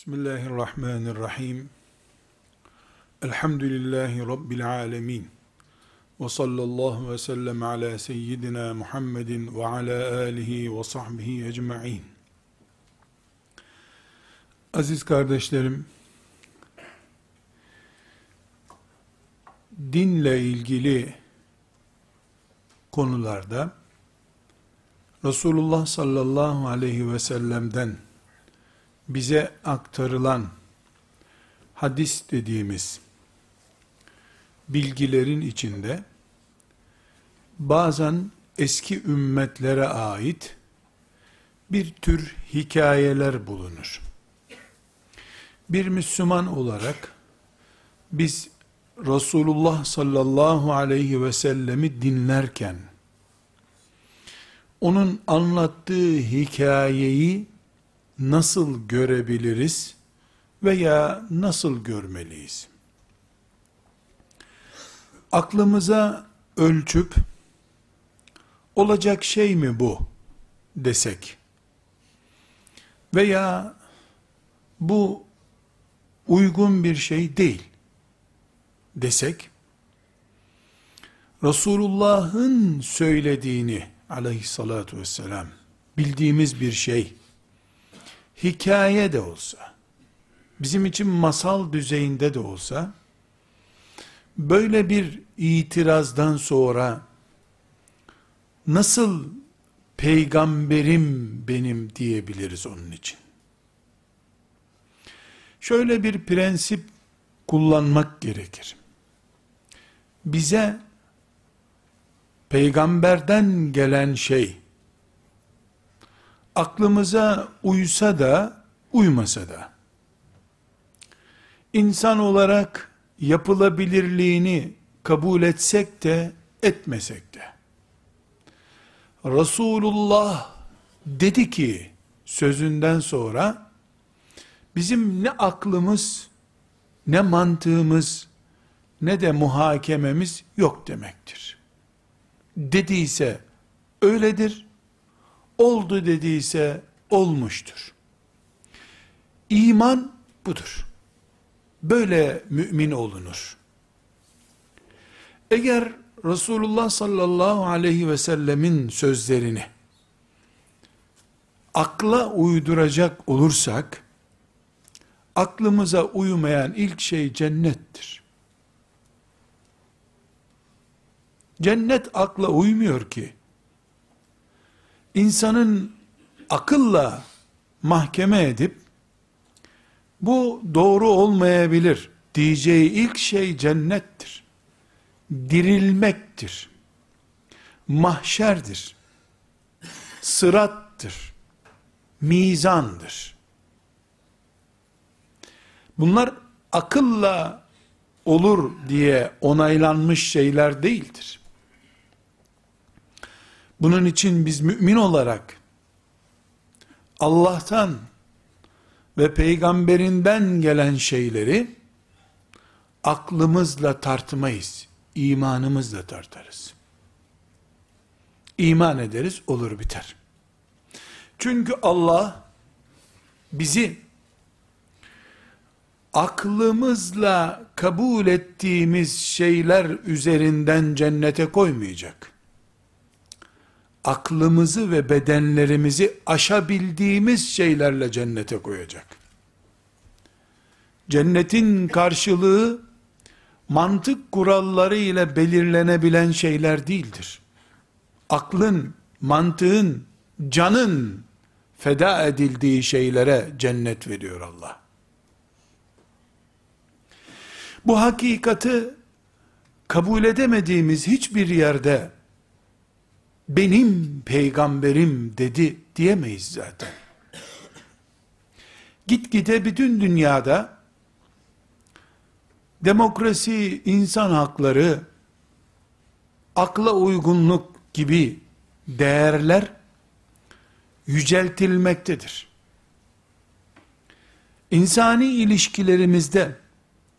Bismillahirrahmanirrahim. Elhamdülillahi Rabbil alemin. Ve sallallahu ve sellem ala seyyidina Muhammedin ve ala alihi ve sahbihi ecma'in. Aziz kardeşlerim, dinle ilgili konularda Resulullah sallallahu aleyhi ve sellem'den bize aktarılan hadis dediğimiz bilgilerin içinde bazen eski ümmetlere ait bir tür hikayeler bulunur. Bir Müslüman olarak biz Resulullah sallallahu aleyhi ve sellemi dinlerken onun anlattığı hikayeyi nasıl görebiliriz veya nasıl görmeliyiz? Aklımıza ölçüp olacak şey mi bu desek veya bu uygun bir şey değil desek Resulullah'ın söylediğini aleyhissalatu vesselam bildiğimiz bir şey hikaye de olsa, bizim için masal düzeyinde de olsa, böyle bir itirazdan sonra, nasıl peygamberim benim diyebiliriz onun için? Şöyle bir prensip kullanmak gerekir. Bize peygamberden gelen şey aklımıza uysa da uymasa da insan olarak yapılabilirliğini kabul etsek de etmesek de Resulullah dedi ki sözünden sonra bizim ne aklımız ne mantığımız ne de muhakememiz yok demektir. Dediyse öyledir oldu dediyse olmuştur. İman budur. Böyle mümin olunur. Eğer Resulullah sallallahu aleyhi ve sellemin sözlerini akla uyduracak olursak, aklımıza uymayan ilk şey cennettir. Cennet akla uymuyor ki insanın akılla mahkeme edip bu doğru olmayabilir diyeceği ilk şey cennettir. Dirilmektir. Mahşerdir. Sırattır. Mizandır. Bunlar akılla olur diye onaylanmış şeyler değildir. Bunun için biz mümin olarak Allah'tan ve peygamberinden gelen şeyleri aklımızla tartmayız. imanımızla tartarız. İman ederiz, olur biter. Çünkü Allah bizi aklımızla kabul ettiğimiz şeyler üzerinden cennete koymayacak aklımızı ve bedenlerimizi aşabildiğimiz şeylerle cennete koyacak. Cennetin karşılığı mantık kuralları ile belirlenebilen şeyler değildir. Aklın, mantığın, canın feda edildiği şeylere cennet veriyor Allah. Bu hakikati kabul edemediğimiz hiçbir yerde benim peygamberim dedi diyemeyiz zaten. Gitgide bütün dünyada demokrasi, insan hakları, akla uygunluk gibi değerler yüceltilmektedir. İnsani ilişkilerimizde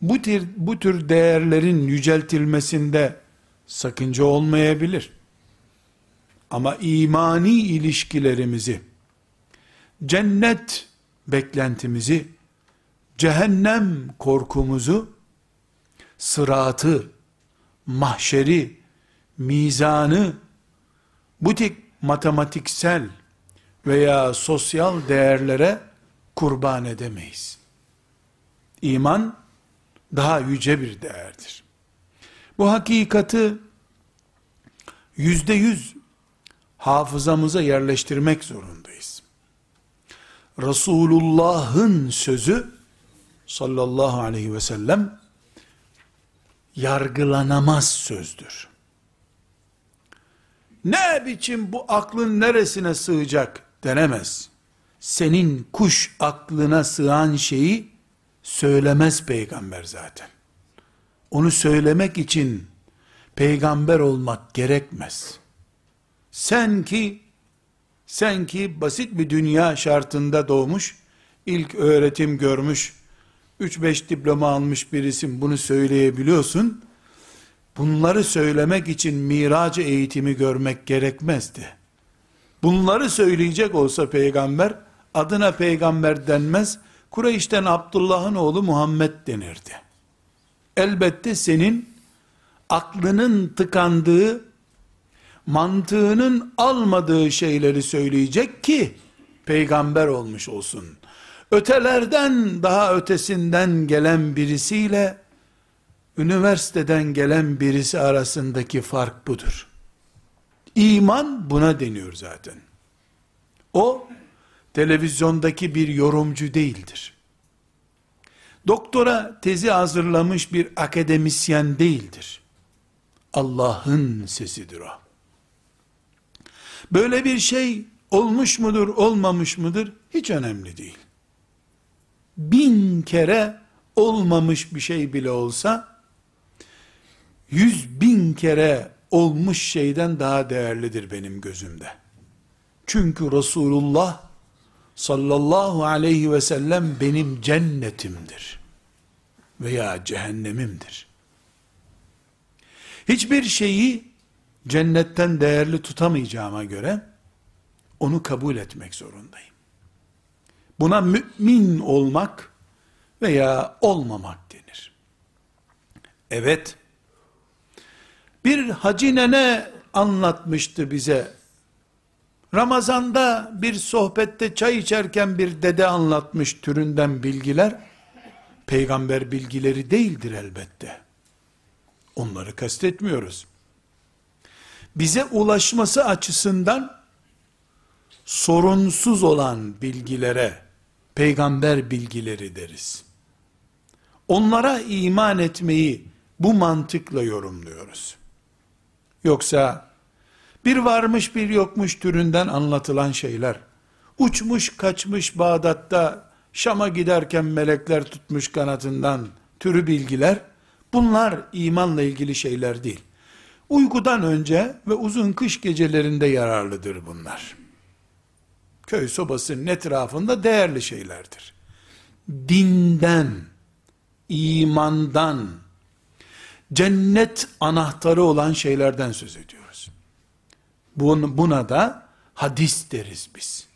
bu tür, bu tür değerlerin yüceltilmesinde sakınca olmayabilir. Ama imani ilişkilerimizi, cennet beklentimizi cehennem korkumuzu, sıratı, mahşeri, mizanı, bu tip matematiksel veya sosyal değerlere kurban edemeyiz. İman daha yüce bir değerdir. Bu hakikati yüzde yüz hafızamıza yerleştirmek zorundayız. Resulullah'ın sözü sallallahu aleyhi ve sellem yargılanamaz sözdür. Ne biçim bu aklın neresine sığacak denemez. Senin kuş aklına sığan şeyi söylemez peygamber zaten. Onu söylemek için peygamber olmak gerekmez. Sen ki sen ki basit bir dünya şartında doğmuş, ilk öğretim görmüş, 3-5 diploma almış birisin bunu söyleyebiliyorsun. Bunları söylemek için miracı eğitimi görmek gerekmezdi. Bunları söyleyecek olsa peygamber, adına peygamber denmez, Kureyş'ten Abdullah'ın oğlu Muhammed denirdi. Elbette senin aklının tıkandığı, mantığının almadığı şeyleri söyleyecek ki peygamber olmuş olsun. Ötelerden daha ötesinden gelen birisiyle üniversiteden gelen birisi arasındaki fark budur. İman buna deniyor zaten. O televizyondaki bir yorumcu değildir. Doktora tezi hazırlamış bir akademisyen değildir. Allah'ın sesidir o. Böyle bir şey olmuş mudur, olmamış mıdır? Hiç önemli değil. Bin kere olmamış bir şey bile olsa, yüz bin kere olmuş şeyden daha değerlidir benim gözümde. Çünkü Resulullah sallallahu aleyhi ve sellem benim cennetimdir veya cehennemimdir. Hiçbir şeyi cennetten değerli tutamayacağıma göre onu kabul etmek zorundayım. Buna mümin olmak veya olmamak denir. Evet, bir hacı nene anlatmıştı bize Ramazanda bir sohbette çay içerken bir dede anlatmış türünden bilgiler, peygamber bilgileri değildir elbette. Onları kastetmiyoruz. Bize ulaşması açısından sorunsuz olan bilgilere peygamber bilgileri deriz. Onlara iman etmeyi bu mantıkla yorumluyoruz. Yoksa bir varmış bir yokmuş türünden anlatılan şeyler, uçmuş kaçmış Bağdat'ta Şam'a giderken melekler tutmuş kanatından türü bilgiler, bunlar imanla ilgili şeyler değil. Uykudan önce ve uzun kış gecelerinde yararlıdır bunlar. Köy sobasının etrafında değerli şeylerdir. Dinden, imandan, cennet anahtarı olan şeylerden söz ediyor. Buna da hadis deriz biz.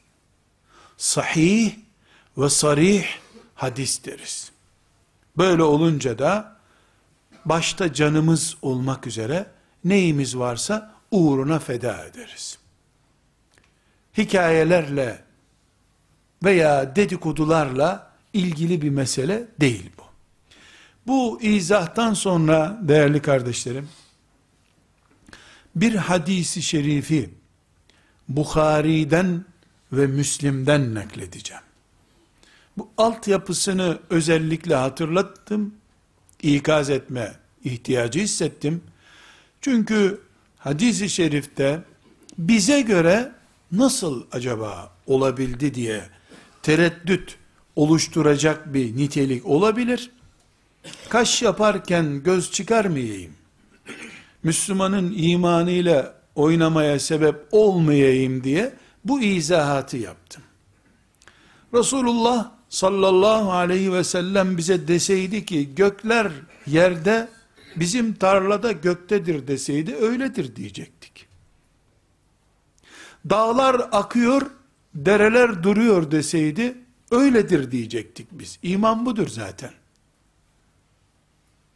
Sahih ve sarih hadis deriz. Böyle olunca da başta canımız olmak üzere neyimiz varsa uğruna feda ederiz. Hikayelerle veya dedikodularla ilgili bir mesele değil bu. Bu izahtan sonra değerli kardeşlerim, bir hadisi şerifi Bukhari'den ve Müslim'den nakledeceğim. Bu altyapısını özellikle hatırlattım, ikaz etme ihtiyacı hissettim. Çünkü hadisi şerifte bize göre nasıl acaba olabildi diye tereddüt oluşturacak bir nitelik olabilir. Kaş yaparken göz çıkarmayayım Müslümanın imanıyla oynamaya sebep olmayayım diye bu izahatı yaptım. Resulullah sallallahu aleyhi ve sellem bize deseydi ki gökler yerde bizim tarlada göktedir deseydi öyledir diyecektik. Dağlar akıyor, dereler duruyor deseydi öyledir diyecektik biz. İman budur zaten.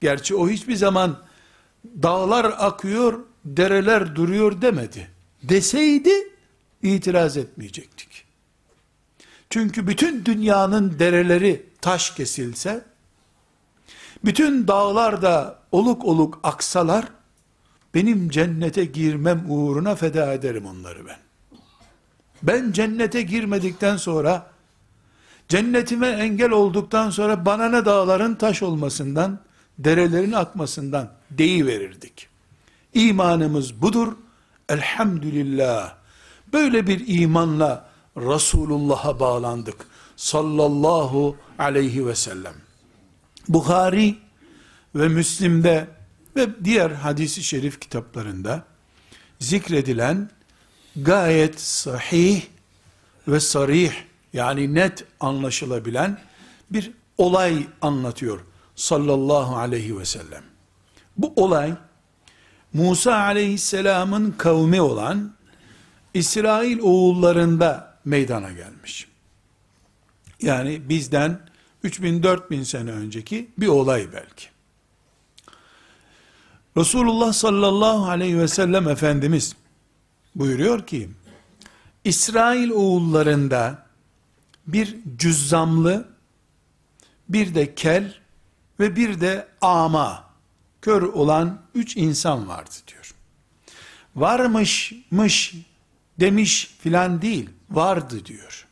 Gerçi o hiçbir zaman dağlar akıyor, dereler duruyor demedi. Deseydi itiraz etmeyecektik. Çünkü bütün dünyanın dereleri taş kesilse, bütün dağlar da oluk oluk aksalar, benim cennete girmem uğruna feda ederim onları ben. Ben cennete girmedikten sonra, cennetime engel olduktan sonra bana ne dağların taş olmasından, derelerin akmasından deyiverirdik. İmanımız budur. Elhamdülillah. Böyle bir imanla Resulullah'a bağlandık. Sallallahu aleyhi ve sellem. Bukhari ve Müslim'de ve diğer hadisi şerif kitaplarında zikredilen gayet sahih ve sarih yani net anlaşılabilen bir olay anlatıyor sallallahu aleyhi ve sellem. Bu olay Musa aleyhisselamın kavmi olan İsrail oğullarında meydana gelmiş. Yani bizden 3000-4000 sene önceki bir olay belki. Resulullah sallallahu aleyhi ve sellem Efendimiz buyuruyor ki, İsrail oğullarında bir cüzzamlı, bir de kel ve bir de ama, kör olan üç insan vardı diyor. Varmışmış demiş filan değil, vardı diyor.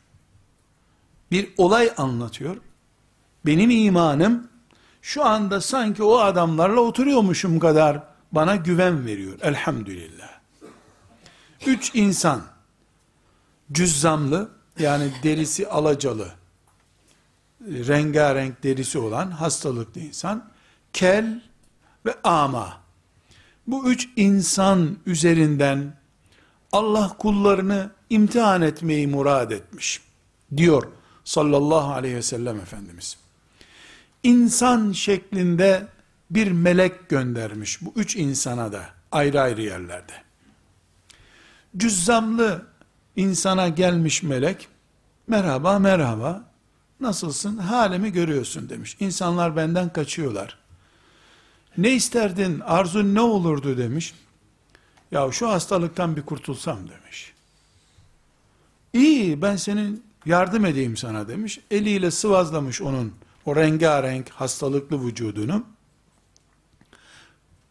Bir olay anlatıyor. Benim imanım şu anda sanki o adamlarla oturuyormuşum kadar bana güven veriyor. Elhamdülillah. Üç insan, cüzzamlı, yani derisi alacalı, rengarenk derisi olan hastalıklı insan, kel ve ama. Bu üç insan üzerinden Allah kullarını imtihan etmeyi murad etmiş. Diyor sallallahu aleyhi ve sellem Efendimiz. İnsan şeklinde bir melek göndermiş bu üç insana da ayrı ayrı yerlerde. Cüzzamlı insana gelmiş melek, merhaba merhaba, nasılsın, halimi görüyorsun demiş. İnsanlar benden kaçıyorlar. Ne isterdin, arzun ne olurdu demiş. Ya şu hastalıktan bir kurtulsam demiş. İyi ben senin yardım edeyim sana demiş. Eliyle sıvazlamış onun o rengarenk hastalıklı vücudunu.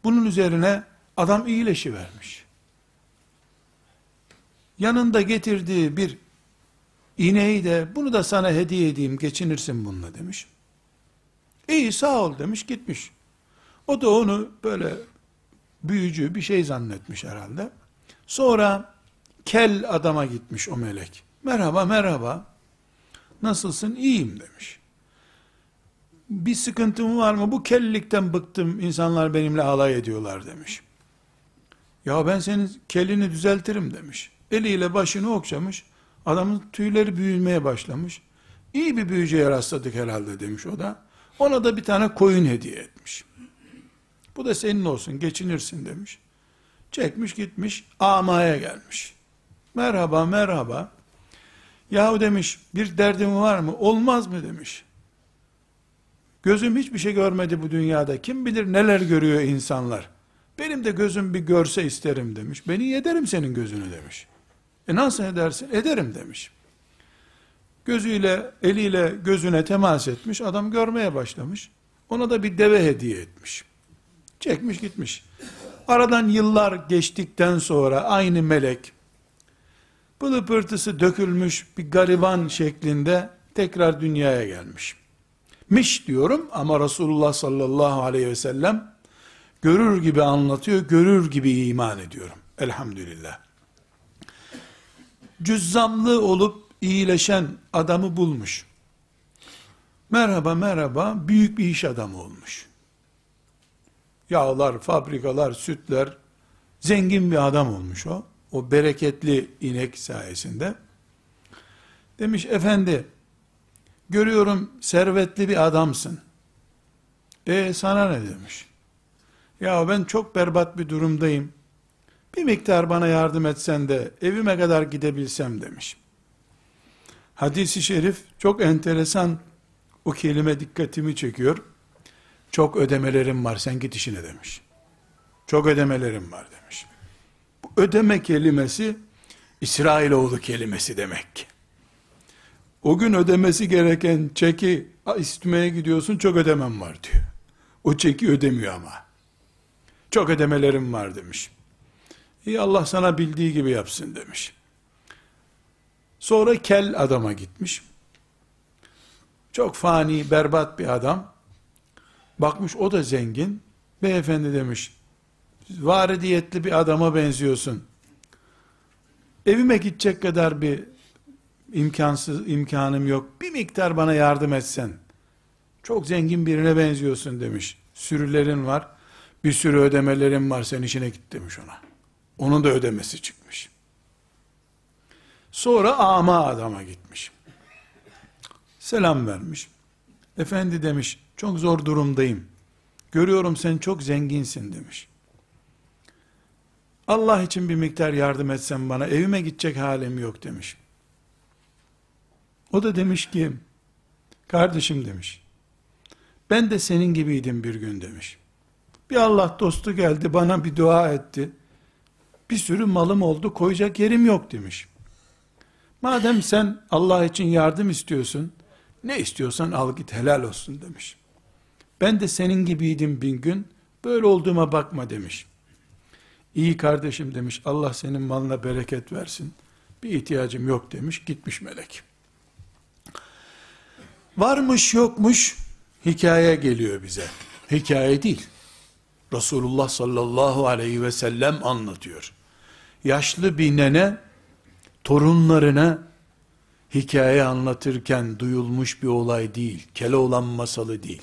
Bunun üzerine adam iyileşivermiş. Yanında getirdiği bir ineği de bunu da sana hediye edeyim geçinirsin bununla demiş. İyi sağ ol demiş gitmiş. O da onu böyle büyücü bir şey zannetmiş herhalde. Sonra kel adama gitmiş o melek. Merhaba merhaba. Nasılsın? İyiyim demiş. Bir sıkıntım var mı? Bu kellikten bıktım. İnsanlar benimle alay ediyorlar demiş. Ya ben senin kelini düzeltirim demiş. Eliyle başını okşamış. Adamın tüyleri büyümeye başlamış. İyi bir büyücüye rastladık herhalde demiş o da. Ona da bir tane koyun hediye etmiş. Bu da senin olsun geçinirsin demiş. Çekmiş gitmiş amaya gelmiş. Merhaba merhaba. Yahu demiş bir derdim var mı? Olmaz mı demiş. Gözüm hiçbir şey görmedi bu dünyada. Kim bilir neler görüyor insanlar. Benim de gözüm bir görse isterim demiş. Beni yederim senin gözünü demiş. E nasıl edersin? Ederim demiş. Gözüyle, eliyle gözüne temas etmiş. Adam görmeye başlamış. Ona da bir deve hediye etmiş. Çekmiş gitmiş. Aradan yıllar geçtikten sonra aynı melek pılı pırtısı dökülmüş bir gariban şeklinde tekrar dünyaya gelmiş. Miş diyorum ama Resulullah sallallahu aleyhi ve sellem görür gibi anlatıyor, görür gibi iman ediyorum. Elhamdülillah. Cüzzamlı olup iyileşen adamı bulmuş. Merhaba merhaba büyük bir iş adamı olmuş yağlar, fabrikalar, sütler, zengin bir adam olmuş o. O bereketli inek sayesinde. Demiş efendi, görüyorum servetli bir adamsın. E sana ne demiş? Ya ben çok berbat bir durumdayım. Bir miktar bana yardım etsen de evime kadar gidebilsem demiş. Hadisi şerif çok enteresan o kelime dikkatimi çekiyor. Çok ödemelerim var sen git işine demiş. Çok ödemelerim var demiş. Bu ödeme kelimesi İsrailoğlu kelimesi demek ki. O gün ödemesi gereken çeki istemeye gidiyorsun çok ödemem var diyor. O çeki ödemiyor ama. Çok ödemelerim var demiş. İyi Allah sana bildiği gibi yapsın demiş. Sonra kel adama gitmiş. Çok fani, berbat bir adam. Bakmış o da zengin. Beyefendi demiş, varidiyetli bir adama benziyorsun. Evime gidecek kadar bir imkansız imkanım yok. Bir miktar bana yardım etsen. Çok zengin birine benziyorsun demiş. Sürülerin var. Bir sürü ödemelerin var. Sen işine git demiş ona. Onun da ödemesi çıkmış. Sonra ama adama gitmiş. Selam vermiş. Efendi demiş, çok zor durumdayım. Görüyorum sen çok zenginsin demiş. Allah için bir miktar yardım etsen bana, evime gidecek halim yok demiş. O da demiş ki, kardeşim demiş, ben de senin gibiydim bir gün demiş. Bir Allah dostu geldi bana bir dua etti. Bir sürü malım oldu koyacak yerim yok demiş. Madem sen Allah için yardım istiyorsun, ne istiyorsan al git helal olsun demiş. Ben de senin gibiydim bin gün, böyle olduğuma bakma demiş. İyi kardeşim demiş, Allah senin malına bereket versin. Bir ihtiyacım yok demiş, gitmiş melek. Varmış yokmuş, hikaye geliyor bize. Hikaye değil. Resulullah sallallahu aleyhi ve sellem anlatıyor. Yaşlı bir nene, torunlarına hikaye anlatırken duyulmuş bir olay değil. Keloğlan masalı değil.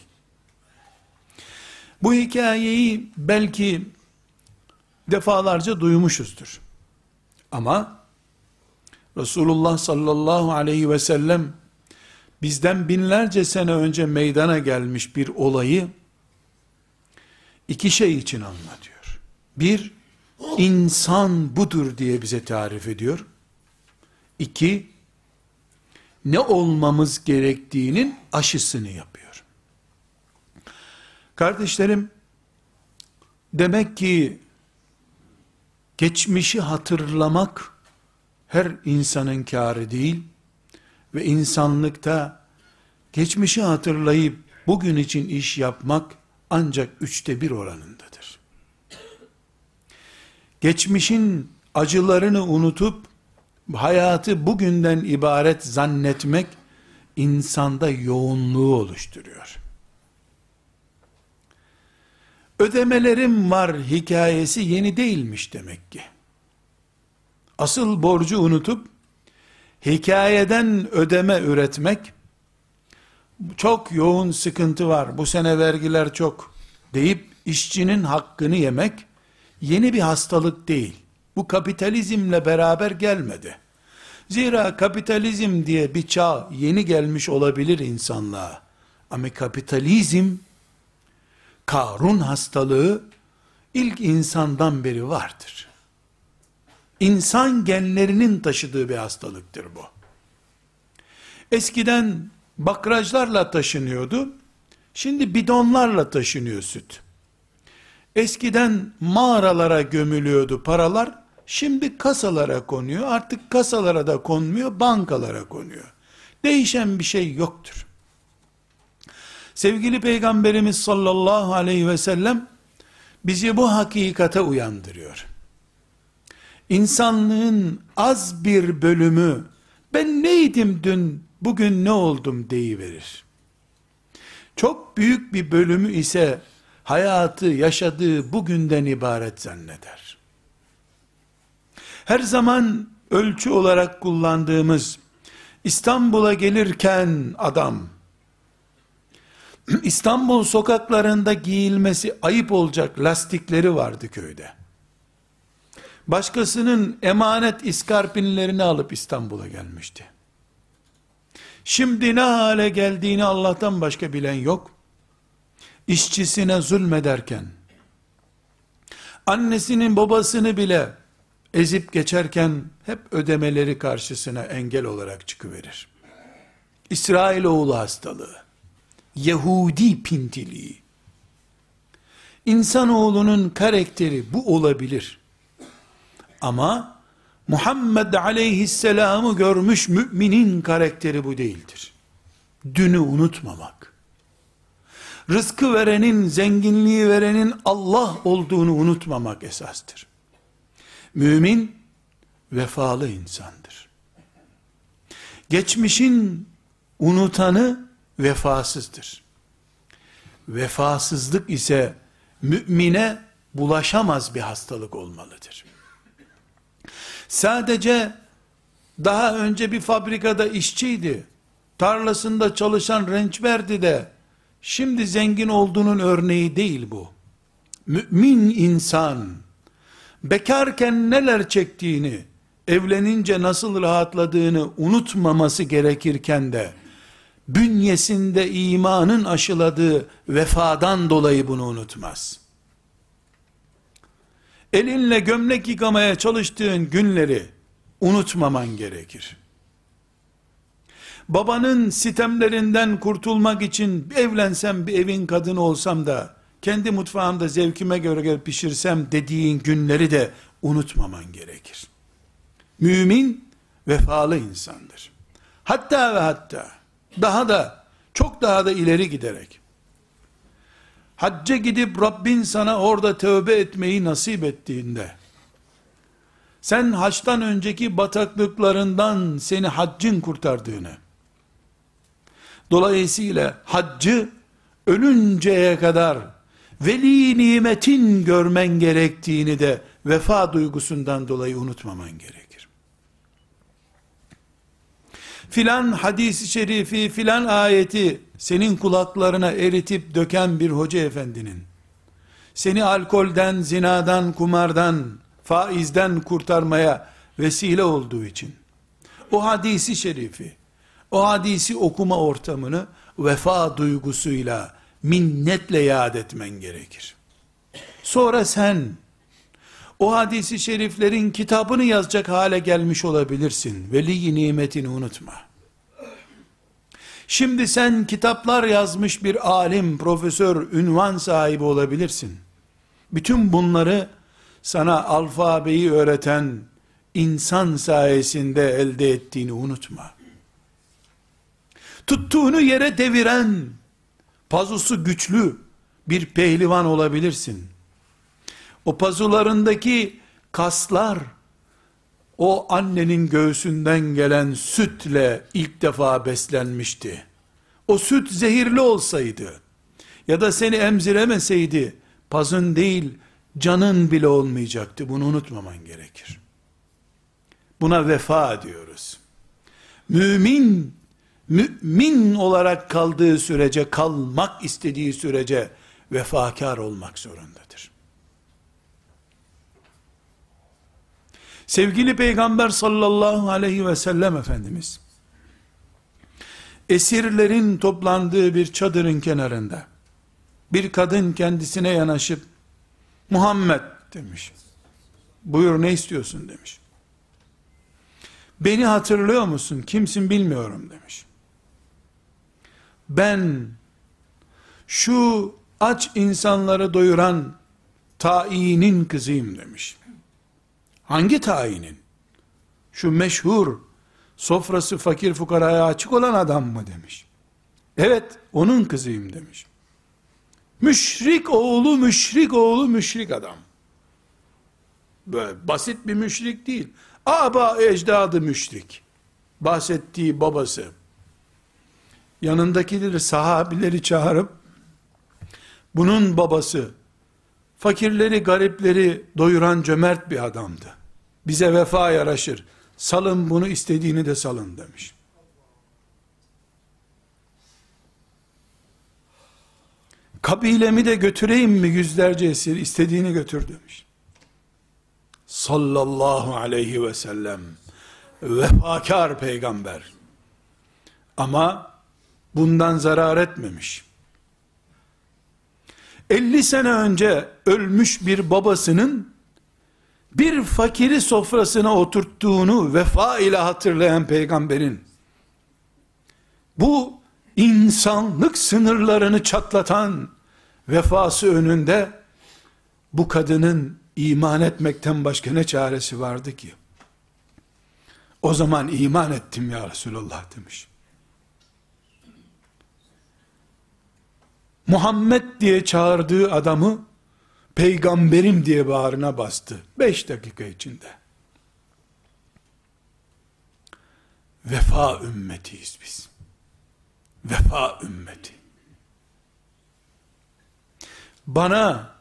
Bu hikayeyi belki defalarca duymuşuzdur. Ama Resulullah sallallahu aleyhi ve sellem bizden binlerce sene önce meydana gelmiş bir olayı iki şey için anlatıyor. Bir, insan budur diye bize tarif ediyor. İki, ne olmamız gerektiğinin aşısını yapıyor. Kardeşlerim, demek ki geçmişi hatırlamak her insanın kârı değil ve insanlıkta geçmişi hatırlayıp bugün için iş yapmak ancak üçte bir oranındadır. Geçmişin acılarını unutup hayatı bugünden ibaret zannetmek insanda yoğunluğu oluşturuyor. Ödemelerim var hikayesi yeni değilmiş demek ki. Asıl borcu unutup hikayeden ödeme üretmek çok yoğun sıkıntı var. Bu sene vergiler çok deyip işçinin hakkını yemek yeni bir hastalık değil. Bu kapitalizmle beraber gelmedi. Zira kapitalizm diye bir çağ yeni gelmiş olabilir insanlığa. Ama kapitalizm, Karun hastalığı ilk insandan beri vardır. İnsan genlerinin taşıdığı bir hastalıktır bu. Eskiden bakrajlarla taşınıyordu. Şimdi bidonlarla taşınıyor süt. Eskiden mağaralara gömülüyordu paralar. Şimdi kasalara konuyor. Artık kasalara da konmuyor, bankalara konuyor. Değişen bir şey yoktur. Sevgili Peygamberimiz sallallahu aleyhi ve sellem bizi bu hakikate uyandırıyor. İnsanlığın az bir bölümü ben neydim dün bugün ne oldum deyiverir. Çok büyük bir bölümü ise hayatı yaşadığı bugünden ibaret zanneder. Her zaman ölçü olarak kullandığımız İstanbul'a gelirken adam İstanbul sokaklarında giyilmesi ayıp olacak lastikleri vardı köyde. Başkasının emanet iskarpinlerini alıp İstanbul'a gelmişti. Şimdi ne hale geldiğini Allah'tan başka bilen yok. İşçisine zulmederken, annesinin babasını bile ezip geçerken hep ödemeleri karşısına engel olarak çıkıverir. İsrailoğlu hastalığı, Yahudi pintiliği, İnsanoğlunun karakteri bu olabilir. Ama Muhammed aleyhisselamı görmüş müminin karakteri bu değildir. Dünü unutmamak. Rızkı verenin, zenginliği verenin Allah olduğunu unutmamak esastır. Mümin vefalı insandır. Geçmişin unutanı vefasızdır. Vefasızlık ise mümine bulaşamaz bir hastalık olmalıdır. Sadece daha önce bir fabrikada işçiydi, tarlasında çalışan rençberdi de, şimdi zengin olduğunun örneği değil bu. Mümin insan, bekarken neler çektiğini, evlenince nasıl rahatladığını unutmaması gerekirken de, bünyesinde imanın aşıladığı vefadan dolayı bunu unutmaz. Elinle gömlek yıkamaya çalıştığın günleri unutmaman gerekir. Babanın sitemlerinden kurtulmak için evlensem bir evin kadını olsam da kendi mutfağımda zevkime göre pişirsem dediğin günleri de unutmaman gerekir. Mümin vefalı insandır. Hatta ve hatta daha da, çok daha da ileri giderek, hacca gidip Rabbin sana orada tövbe etmeyi nasip ettiğinde, sen haçtan önceki bataklıklarından seni haccın kurtardığını, dolayısıyla haccı ölünceye kadar veli nimetin görmen gerektiğini de vefa duygusundan dolayı unutmaman gerek filan hadisi şerifi, filan ayeti senin kulaklarına eritip döken bir hoca efendinin, seni alkolden, zinadan, kumardan, faizden kurtarmaya vesile olduğu için, o hadisi şerifi, o hadisi okuma ortamını vefa duygusuyla, minnetle yad etmen gerekir. Sonra sen, o hadisi şeriflerin kitabını yazacak hale gelmiş olabilirsin. Veli nimetini unutma. Şimdi sen kitaplar yazmış bir alim, profesör, ünvan sahibi olabilirsin. Bütün bunları sana alfabeyi öğreten insan sayesinde elde ettiğini unutma. Tuttuğunu yere deviren, pazusu güçlü bir pehlivan olabilirsin. O pazularındaki kaslar, o annenin göğsünden gelen sütle ilk defa beslenmişti. O süt zehirli olsaydı ya da seni emziremeseydi pazın değil canın bile olmayacaktı. Bunu unutmaman gerekir. Buna vefa diyoruz. Mümin mümin olarak kaldığı sürece kalmak istediği sürece vefakar olmak zorundadır. Sevgili Peygamber sallallahu aleyhi ve sellem Efendimiz, esirlerin toplandığı bir çadırın kenarında, bir kadın kendisine yanaşıp, Muhammed demiş, buyur ne istiyorsun demiş. Beni hatırlıyor musun? Kimsin bilmiyorum demiş. Ben şu aç insanları doyuran tainin kızıyım demiş. Hangi tayinin? Şu meşhur sofrası fakir fukaraya açık olan adam mı demiş. Evet onun kızıyım demiş. Müşrik oğlu müşrik oğlu müşrik adam. Böyle basit bir müşrik değil. Aba ecdadı müşrik. Bahsettiği babası. Yanındakileri sahabileri çağırıp bunun babası fakirleri garipleri doyuran cömert bir adamdı. Bize vefa yaraşır. Salın bunu istediğini de salın demiş. Kabilemi de götüreyim mi yüzlerce esir istediğini götür demiş. Sallallahu aleyhi ve sellem vefakar peygamber. Ama bundan zarar etmemiş. 50 sene önce ölmüş bir babasının bir fakiri sofrasına oturttuğunu vefa ile hatırlayan peygamberin bu insanlık sınırlarını çatlatan vefası önünde bu kadının iman etmekten başka ne çaresi vardı ki? O zaman iman ettim ya Resulallah demiş. Muhammed diye çağırdığı adamı peygamberim diye bağrına bastı. Beş dakika içinde. Vefa ümmetiyiz biz. Vefa ümmeti. Bana,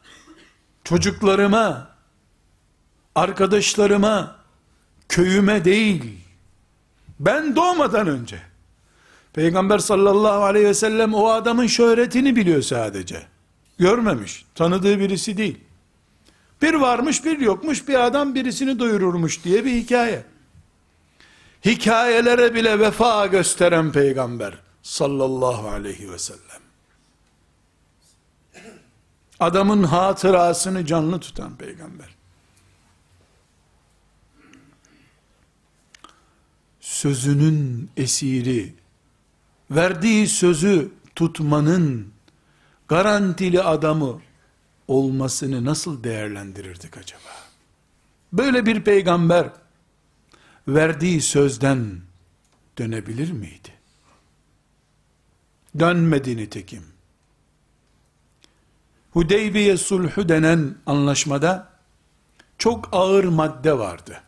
çocuklarıma, arkadaşlarıma, köyüme değil, ben doğmadan önce, Peygamber sallallahu aleyhi ve sellem o adamın şöhretini biliyor sadece. Görmemiş, tanıdığı birisi değil. Bir varmış bir yokmuş bir adam birisini doyururmuş diye bir hikaye. Hikayelere bile vefa gösteren peygamber sallallahu aleyhi ve sellem. Adamın hatırasını canlı tutan peygamber. Sözünün esiri, verdiği sözü tutmanın garantili adamı olmasını nasıl değerlendirirdik acaba? Böyle bir peygamber verdiği sözden dönebilir miydi? Dönmedi nitekim. Hudeybiye sulhu denen anlaşmada çok ağır madde vardı.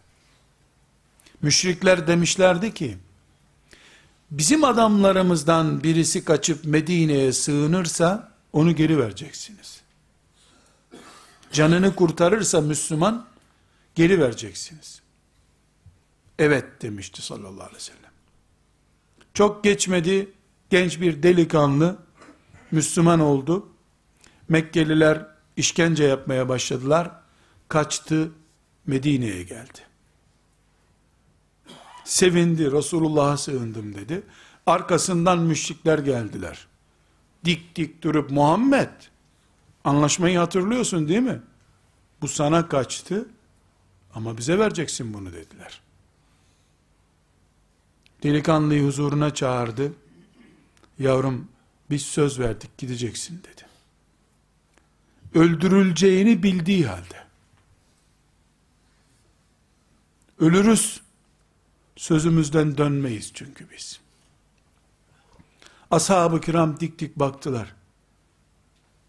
Müşrikler demişlerdi ki, bizim adamlarımızdan birisi kaçıp Medine'ye sığınırsa, onu geri vereceksiniz. Canını kurtarırsa Müslüman, geri vereceksiniz. Evet demişti sallallahu aleyhi ve sellem. Çok geçmedi, genç bir delikanlı, Müslüman oldu. Mekkeliler işkence yapmaya başladılar. Kaçtı, Medine'ye geldi. Sevindi, Resulullah'a sığındım dedi. Arkasından müşrikler geldiler dik dik durup Muhammed anlaşmayı hatırlıyorsun değil mi? Bu sana kaçtı ama bize vereceksin bunu dediler. Delikanlıyı huzuruna çağırdı. Yavrum biz söz verdik gideceksin dedi. Öldürüleceğini bildiği halde. Ölürüz. Sözümüzden dönmeyiz çünkü biz. Ashab-ı kiram dik dik baktılar.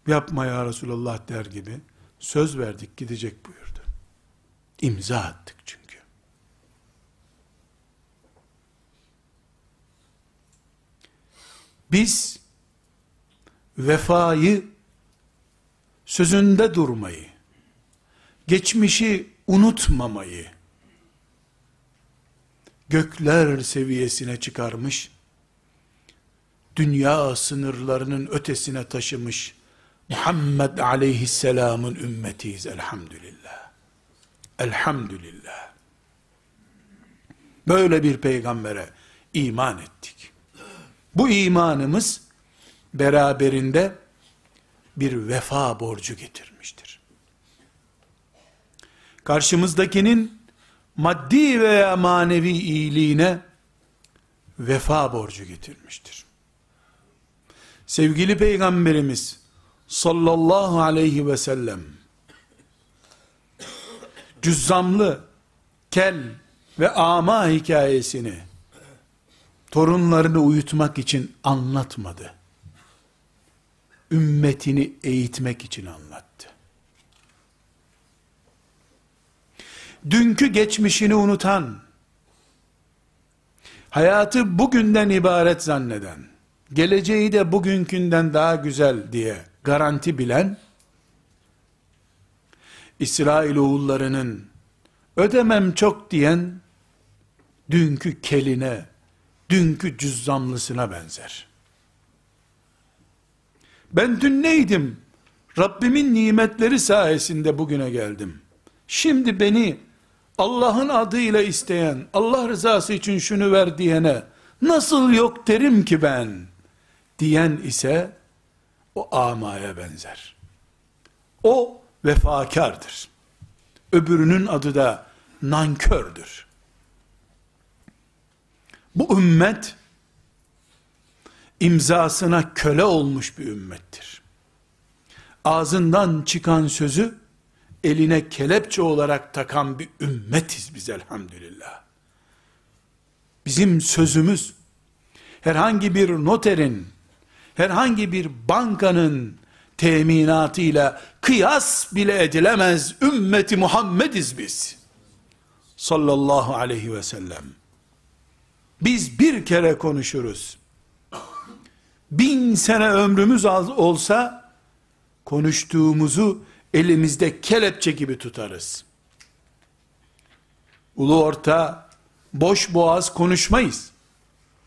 Yapma ya Resulallah der gibi. Söz verdik gidecek buyurdu. İmza attık çünkü. Biz vefayı, sözünde durmayı, geçmişi unutmamayı, gökler seviyesine çıkarmış, dünya sınırlarının ötesine taşımış Muhammed aleyhisselamın ümmetiyiz elhamdülillah. Elhamdülillah. Böyle bir peygambere iman ettik. Bu imanımız beraberinde bir vefa borcu getirmiştir. Karşımızdakinin maddi veya manevi iyiliğine vefa borcu getirmiştir sevgili peygamberimiz sallallahu aleyhi ve sellem cüzzamlı, kel ve ama hikayesini torunlarını uyutmak için anlatmadı. Ümmetini eğitmek için anlattı. Dünkü geçmişini unutan, hayatı bugünden ibaret zanneden, geleceği de bugünkünden daha güzel diye garanti bilen, İsrail oğullarının ödemem çok diyen, dünkü keline, dünkü cüzzamlısına benzer. Ben dün neydim? Rabbimin nimetleri sayesinde bugüne geldim. Şimdi beni Allah'ın adıyla isteyen, Allah rızası için şunu ver diyene, nasıl yok derim ki ben? diyen ise o amaya benzer. O vefakardır. Öbürünün adı da nankördür. Bu ümmet imzasına köle olmuş bir ümmettir. Ağzından çıkan sözü eline kelepçe olarak takan bir ümmetiz biz elhamdülillah. Bizim sözümüz herhangi bir noterin, herhangi bir bankanın teminatıyla kıyas bile edilemez ümmeti Muhammediz biz. Sallallahu aleyhi ve sellem. Biz bir kere konuşuruz. Bin sene ömrümüz olsa konuştuğumuzu elimizde kelepçe gibi tutarız. Ulu orta boş boğaz konuşmayız.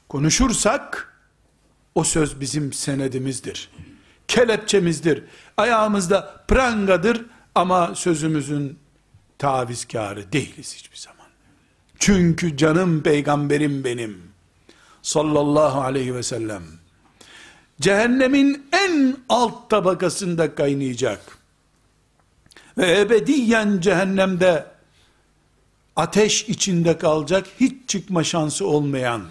Konuşursak o söz bizim senedimizdir. Kelepçemizdir. Ayağımızda prangadır ama sözümüzün tavizkarı değiliz hiçbir zaman. Çünkü canım peygamberim benim sallallahu aleyhi ve sellem cehennemin en alt tabakasında kaynayacak ve ebediyen cehennemde ateş içinde kalacak hiç çıkma şansı olmayan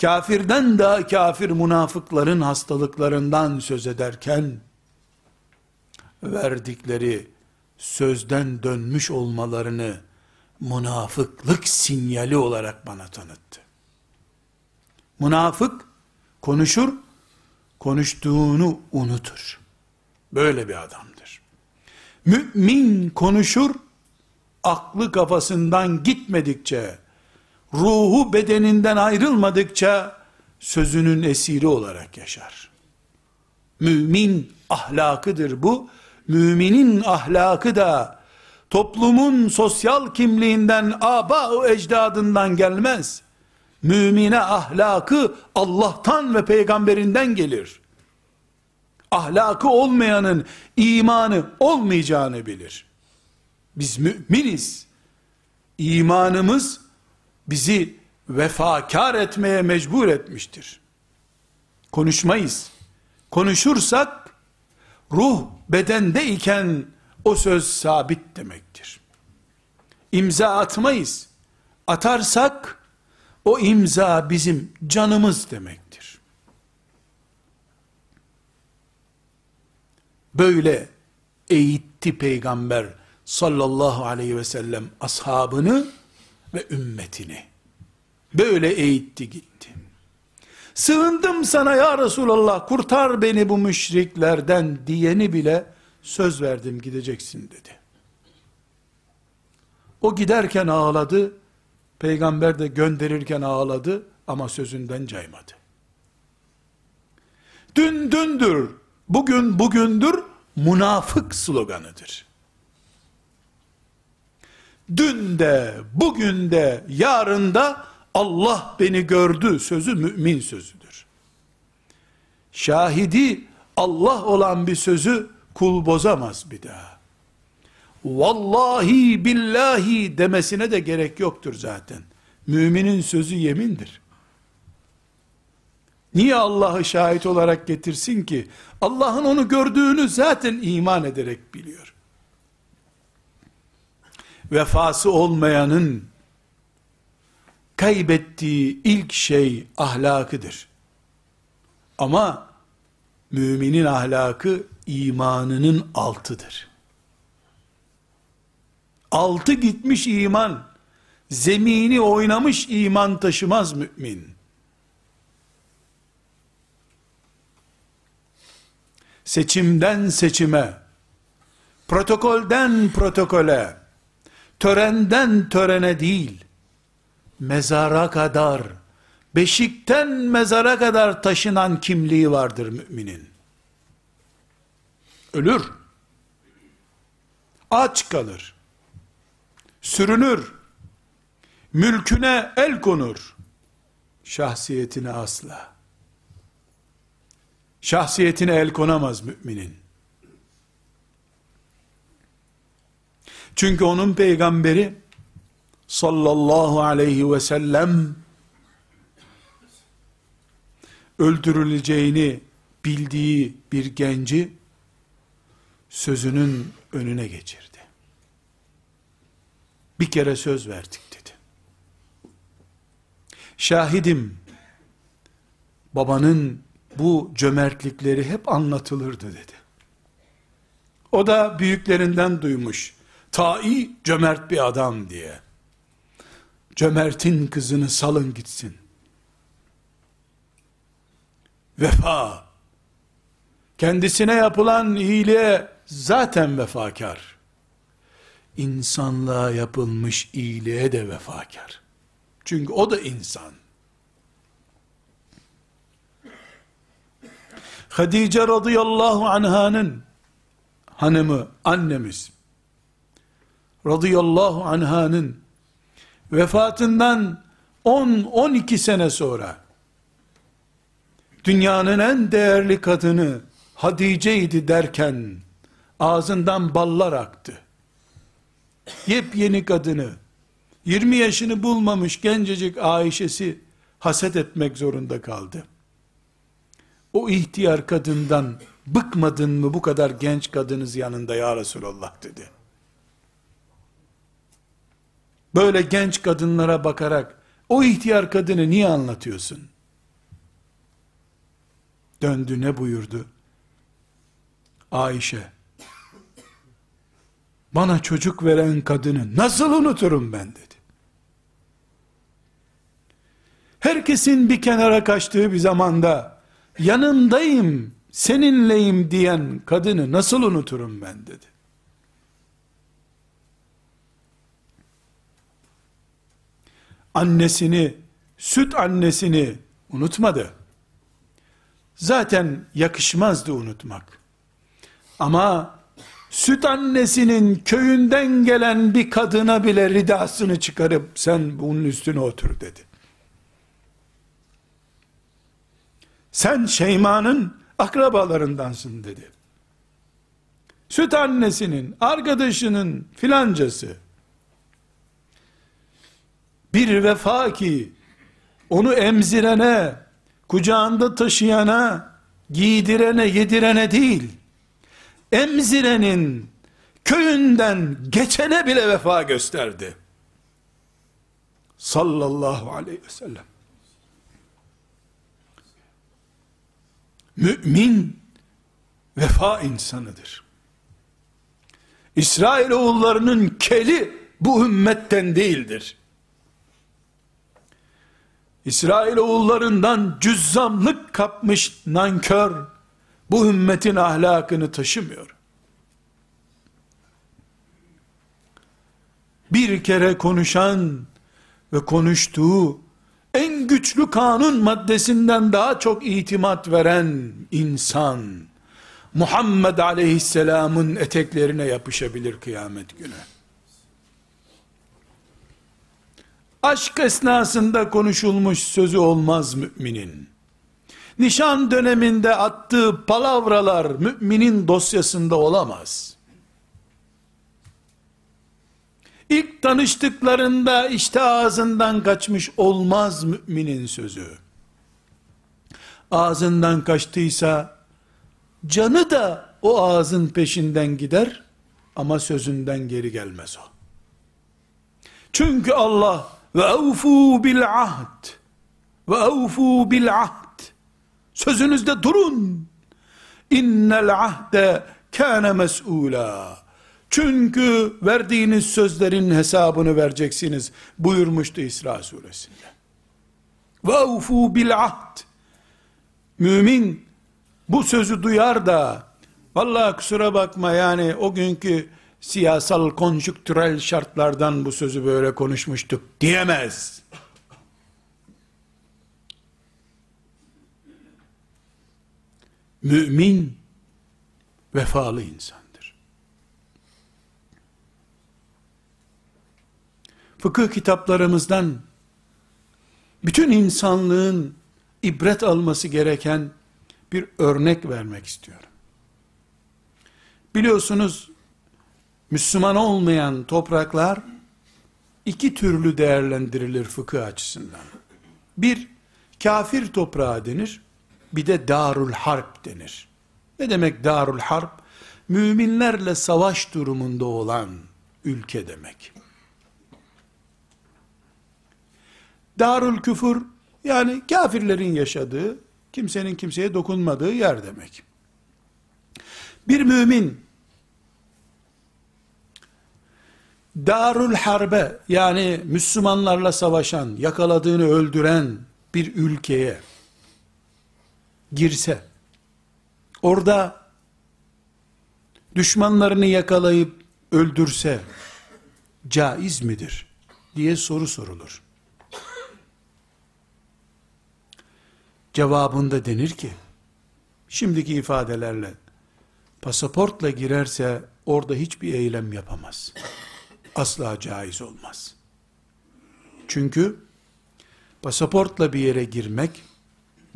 kafirden daha kafir münafıkların hastalıklarından söz ederken verdikleri sözden dönmüş olmalarını münafıklık sinyali olarak bana tanıttı. Münafık konuşur, konuştuğunu unutur. Böyle bir adamdır. Mümin konuşur, aklı kafasından gitmedikçe, ruhu bedeninden ayrılmadıkça, sözünün esiri olarak yaşar. Mümin ahlakıdır bu. Müminin ahlakı da, toplumun sosyal kimliğinden, aba ecdadından gelmez. Mümine ahlakı Allah'tan ve peygamberinden gelir. Ahlakı olmayanın imanı olmayacağını bilir. Biz müminiz. İmanımız bizi vefakar etmeye mecbur etmiştir. Konuşmayız. Konuşursak ruh bedende iken o söz sabit demektir. İmza atmayız. Atarsak o imza bizim canımız demektir. Böyle eğitti peygamber sallallahu aleyhi ve sellem ashabını ve ümmetini. Böyle eğitti gitti. Sığındım sana ya Resulallah kurtar beni bu müşriklerden diyeni bile söz verdim gideceksin dedi. O giderken ağladı, peygamber de gönderirken ağladı ama sözünden caymadı. Dün dündür, bugün bugündür münafık sloganıdır. Dün de, bugün de, yarın da Allah beni gördü sözü mümin sözüdür. Şahidi Allah olan bir sözü kul bozamaz bir daha. Vallahi billahi demesine de gerek yoktur zaten. Müminin sözü yemindir. Niye Allah'ı şahit olarak getirsin ki? Allah'ın onu gördüğünü zaten iman ederek biliyor. Vefası olmayanın kaybettiği ilk şey ahlakıdır. Ama müminin ahlakı imanının altıdır. Altı gitmiş iman, zemini oynamış iman taşımaz mümin. Seçimden seçime, protokolden protokole, törenden törene değil, mezara kadar, beşikten mezara kadar taşınan kimliği vardır müminin. Ölür. Aç kalır. Sürünür. Mülküne el konur. Şahsiyetine asla. Şahsiyetine el konamaz müminin. Çünkü onun peygamberi sallallahu aleyhi ve sellem öldürüleceğini bildiği bir genci sözünün önüne geçirdi. Bir kere söz verdik dedi. Şahidim babanın bu cömertlikleri hep anlatılırdı dedi. O da büyüklerinden duymuş. Tai cömert bir adam diye. Cömertin kızını salın gitsin. Vefa. Kendisine yapılan iyiliğe zaten vefakar. İnsanlığa yapılmış iyiliğe de vefakar. Çünkü o da insan. Hadice radıyallahu anhanın hanımı, annemiz radıyallahu anhanın vefatından 10-12 sene sonra dünyanın en değerli kadını Hadice'ydi derken ağzından ballar aktı. Yepyeni kadını 20 yaşını bulmamış gencecik Ayşe'si haset etmek zorunda kaldı. O ihtiyar kadından bıkmadın mı bu kadar genç kadınız yanında ya Resulallah dedi. Böyle genç kadınlara bakarak o ihtiyar kadını niye anlatıyorsun? Döndü ne buyurdu? Ayşe, bana çocuk veren kadını nasıl unuturum ben dedi. Herkesin bir kenara kaçtığı bir zamanda yanındayım, seninleyim diyen kadını nasıl unuturum ben dedi. Annesini, süt annesini unutmadı. Zaten yakışmazdı unutmak. Ama süt annesinin köyünden gelen bir kadına bile ridasını çıkarıp sen bunun üstüne otur dedi. Sen Şeyma'nın akrabalarındansın dedi. Süt annesinin, arkadaşının filancası, bir vefa ki, onu emzirene, kucağında taşıyana, giydirene, yedirene değil, emzirenin köyünden geçene bile vefa gösterdi. Sallallahu aleyhi ve sellem. Mümin vefa insanıdır. İsrail oğullarının keli bu ümmetten değildir. İsrail oğullarından cüzzamlık kapmış nankör, bu ümmetin ahlakını taşımıyor. Bir kere konuşan ve konuştuğu en güçlü kanun maddesinden daha çok itimat veren insan, Muhammed aleyhisselamın eteklerine yapışabilir kıyamet günü. Aşk esnasında konuşulmuş sözü olmaz müminin. Nişan döneminde attığı palavralar müminin dosyasında olamaz. İlk tanıştıklarında işte ağzından kaçmış olmaz müminin sözü. Ağzından kaçtıysa canı da o ağzın peşinden gider ama sözünden geri gelmez o. Çünkü Allah ve evfu bil ahd ve evfu bil ahd sözünüzde durun innel ahde kâne mes'ûlâ çünkü verdiğiniz sözlerin hesabını vereceksiniz buyurmuştu İsra suresinde. Ve ufu bil ahd. Mümin bu sözü duyar da vallahi kusura bakma yani o günkü siyasal konjüktürel şartlardan bu sözü böyle konuşmuştuk diyemez. Mümin vefalı insan. Fıkıh kitaplarımızdan bütün insanlığın ibret alması gereken bir örnek vermek istiyorum. Biliyorsunuz Müslüman olmayan topraklar iki türlü değerlendirilir fıkıh açısından. Bir, kafir toprağı denir, bir de darul harp denir. Ne demek darul harp? Müminlerle savaş durumunda olan ülke demek. Darül küfür yani kafirlerin yaşadığı Kimsenin kimseye dokunmadığı yer demek. Bir mümin Darul Harbe yani Müslümanlarla savaşan, yakaladığını öldüren bir ülkeye girse, orada düşmanlarını yakalayıp öldürse caiz midir diye soru sorulur. Cevabında denir ki, şimdiki ifadelerle, pasaportla girerse orada hiçbir eylem yapamaz. Asla caiz olmaz. Çünkü pasaportla bir yere girmek,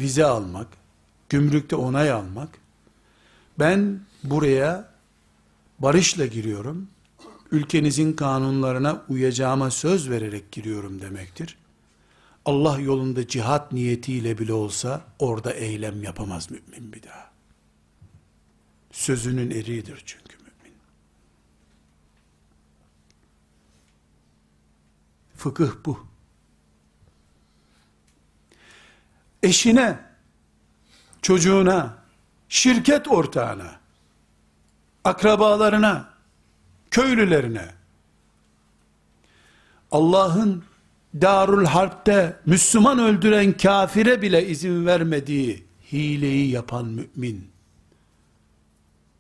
vize almak, gümrükte onay almak, ben buraya barışla giriyorum, ülkenizin kanunlarına uyacağıma söz vererek giriyorum demektir. Allah yolunda cihat niyetiyle bile olsa orada eylem yapamaz mümin bir daha. Sözünün eridir çünkü mümin. Fıkıh bu. Eşine, çocuğuna, şirket ortağına, akrabalarına, köylülerine, Allah'ın Darul Harp'te Müslüman öldüren kafire bile izin vermediği hileyi yapan mümin,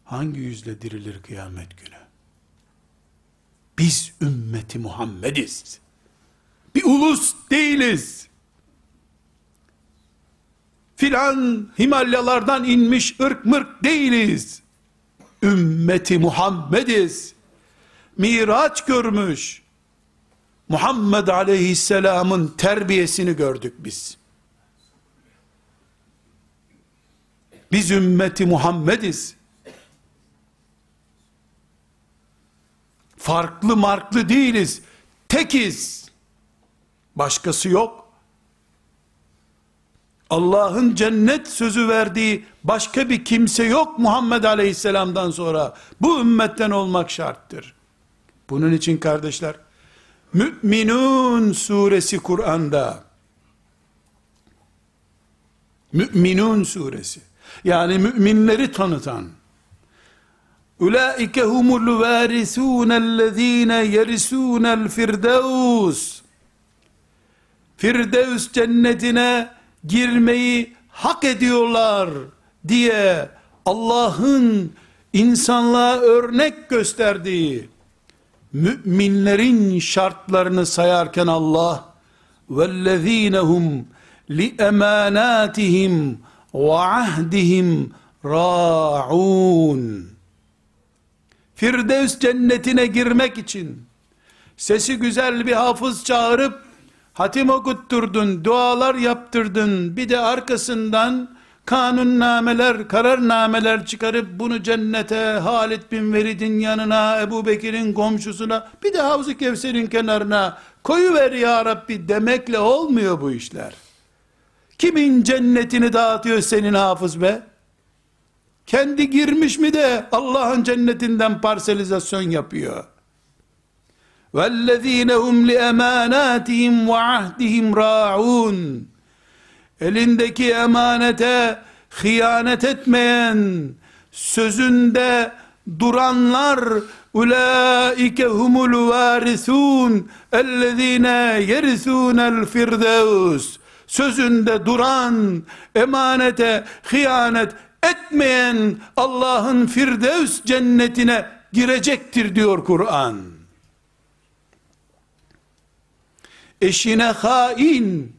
hangi yüzle dirilir kıyamet günü? Biz ümmeti Muhammediz. Bir ulus değiliz. Filan Himalyalardan inmiş ırk mırk değiliz. Ümmeti Muhammediz. Miraç görmüş. Muhammed Aleyhisselam'ın terbiyesini gördük biz. Biz ümmeti Muhammediz. Farklı marklı değiliz. Tekiz. Başkası yok. Allah'ın cennet sözü verdiği başka bir kimse yok Muhammed Aleyhisselam'dan sonra. Bu ümmetten olmak şarttır. Bunun için kardeşler, Mü'minun suresi Kur'an'da, Mü'minun suresi, yani müminleri tanıtan, Ulaike humul varisûnellezîne yerisûnel firdevs. Firdevs cennetine girmeyi hak ediyorlar diye Allah'ın insanlığa örnek gösterdiği müminlerin şartlarını sayarken Allah vellezinehum li emanatihim ve ahdihim raun Firdevs cennetine girmek için sesi güzel bir hafız çağırıp hatim okutturdun, dualar yaptırdın, bir de arkasından kanunnameler, kararnameler çıkarıp bunu cennete, Halid bin Velid'in yanına, Ebu Bekir'in komşusuna, bir de Havzu Kevser'in kenarına koyuver ya Rabbi demekle olmuyor bu işler. Kimin cennetini dağıtıyor senin hafız be? Kendi girmiş mi de Allah'ın cennetinden parselizasyon yapıyor. وَالَّذ۪ينَ هُمْ لِأَمَانَاتِهِمْ وَعَهْدِهِمْ رَاعُونَ elindeki emanete hıyanet etmeyen, sözünde duranlar, ulaike humul varisun, ellezine yerisunel firdevs, sözünde duran, emanete hıyanet etmeyen Allah'ın firdevs cennetine girecektir diyor Kur'an. Eşine hain,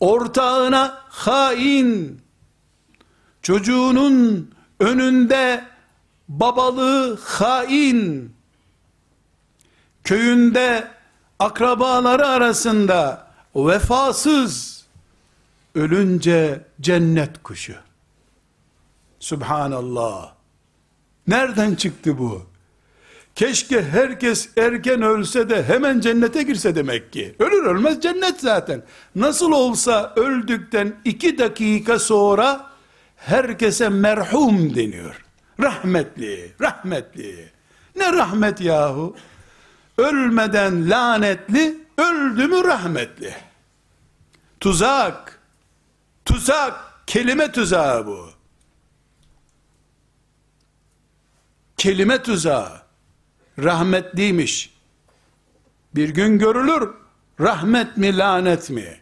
ortağına hain, çocuğunun önünde babalığı hain, köyünde akrabaları arasında vefasız, ölünce cennet kuşu. Subhanallah. Nereden çıktı bu? Keşke herkes erken ölse de hemen cennete girse demek ki. Ölür ölmez cennet zaten. Nasıl olsa öldükten iki dakika sonra herkese merhum deniyor. Rahmetli, rahmetli. Ne rahmet yahu? Ölmeden lanetli, öldü mü rahmetli. Tuzak, Tuzak, kelime tuzağı bu. Kelime tuzağı. Rahmetliymiş. Bir gün görülür. Rahmet mi lanet mi?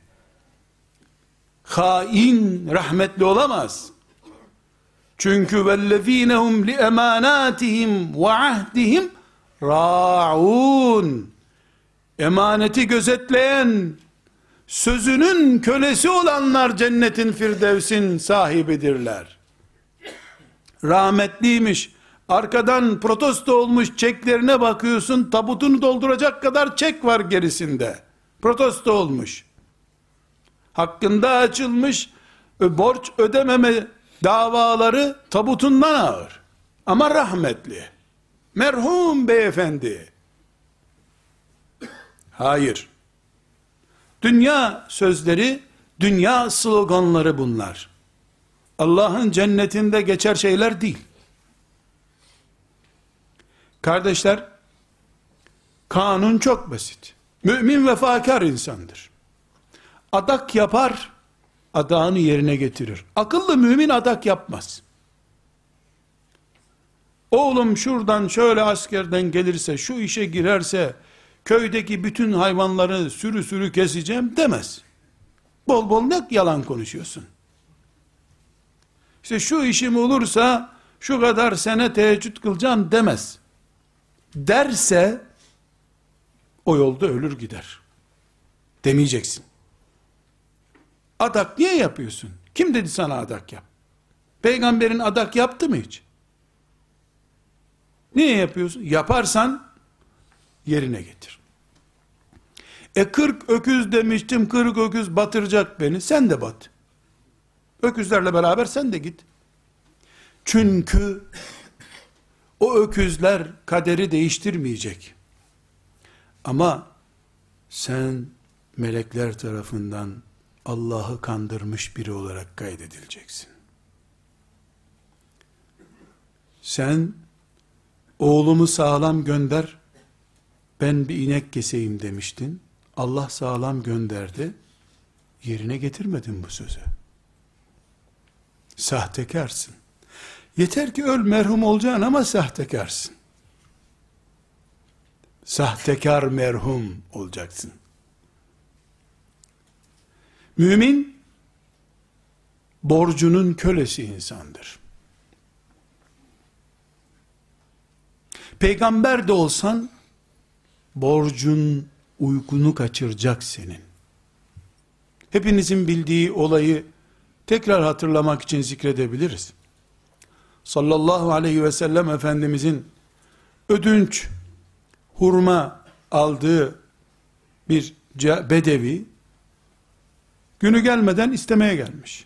Hain rahmetli olamaz. Çünkü vellezinehum li emanatihim ve ahdihim ra'un. Emaneti gözetleyen, sözünün kölesi olanlar cennetin firdevsin sahibidirler. Rahmetliymiş. Arkadan protesto olmuş çeklerine bakıyorsun, tabutunu dolduracak kadar çek var gerisinde. Protesto olmuş. Hakkında açılmış borç ödememe davaları tabutundan ağır. Ama rahmetli. Merhum beyefendi. Hayır. Dünya sözleri, dünya sloganları bunlar. Allah'ın cennetinde geçer şeyler değil. Kardeşler, kanun çok basit. Mümin vefakar insandır. Adak yapar, adağını yerine getirir. Akıllı mümin adak yapmaz. Oğlum şuradan şöyle askerden gelirse, şu işe girerse, köydeki bütün hayvanları sürü sürü keseceğim demez. Bol bol ne yalan konuşuyorsun. İşte şu işim olursa, şu kadar sene teheccüd kılacağım demez. Derse, o yolda ölür gider. Demeyeceksin. Adak niye yapıyorsun? Kim dedi sana adak yap? Peygamberin adak yaptı mı hiç? Niye yapıyorsun? Yaparsan yerine getir. E kırk öküz demiştim, kırk öküz batıracak beni. Sen de bat. Öküzlerle beraber sen de git. Çünkü o öküzler kaderi değiştirmeyecek. Ama sen melekler tarafından Allah'ı kandırmış biri olarak kaydedileceksin. Sen oğlumu sağlam gönder, ben bir inek keseyim demiştin. Allah sağlam gönderdi. Yerine getirmedin bu sözü. Sahtekarsın. Yeter ki öl merhum olacaksın ama sahtekarsın. Sahtekar merhum olacaksın. Mümin borcunun kölesi insandır. Peygamber de olsan borcun uykunu kaçıracak senin. Hepinizin bildiği olayı tekrar hatırlamak için zikredebiliriz. Sallallahu aleyhi ve sellem Efendimizin ödünç hurma aldığı bir bedevi günü gelmeden istemeye gelmiş.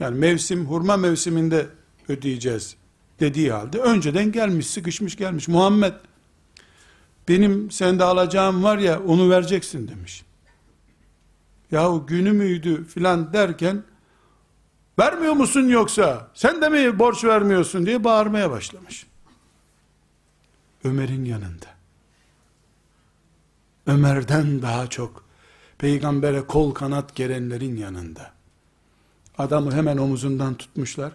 Yani mevsim hurma mevsiminde ödeyeceğiz dediği halde önceden gelmiş sıkışmış gelmiş Muhammed benim sende alacağım var ya onu vereceksin demiş. Yahu günü müydü filan derken vermiyor musun yoksa sen de mi borç vermiyorsun diye bağırmaya başlamış. Ömer'in yanında. Ömer'den daha çok peygambere kol kanat gerenlerin yanında. Adamı hemen omuzundan tutmuşlar.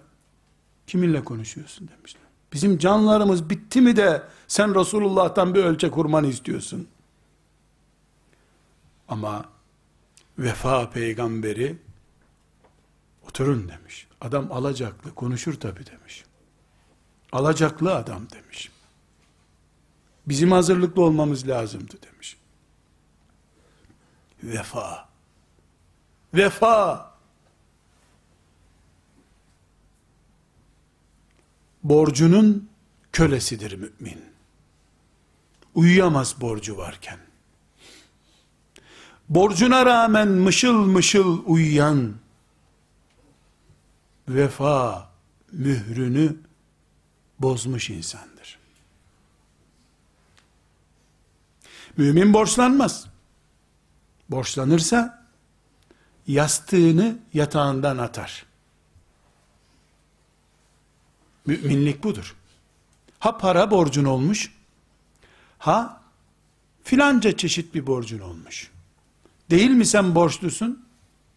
Kiminle konuşuyorsun demişler. Bizim canlarımız bitti mi de sen Resulullah'tan bir ölçek kurmanı istiyorsun. Ama vefa peygamberi oturun demiş. Adam alacaklı konuşur tabi demiş. Alacaklı adam demiş. Bizim hazırlıklı olmamız lazımdı demiş. Vefa. Vefa. Borcunun kölesidir mümin. Uyuyamaz borcu varken. Borcuna rağmen mışıl mışıl uyuyan vefa mührünü bozmuş insandır. Mümin borçlanmaz. Borçlanırsa yastığını yatağından atar. Müminlik budur. Ha para borcun olmuş, ha filanca çeşit bir borcun olmuş. Değil mi sen borçlusun?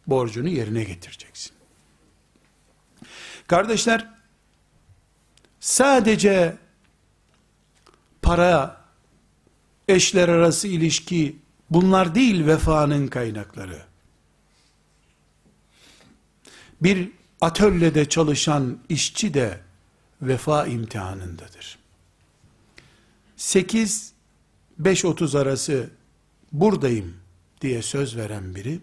Borcunu yerine getireceksin. Kardeşler, sadece para, eşler arası ilişki, bunlar değil vefanın kaynakları. Bir atölyede çalışan işçi de vefa imtihanındadır. 8 5.30 arası buradayım diye söz veren biri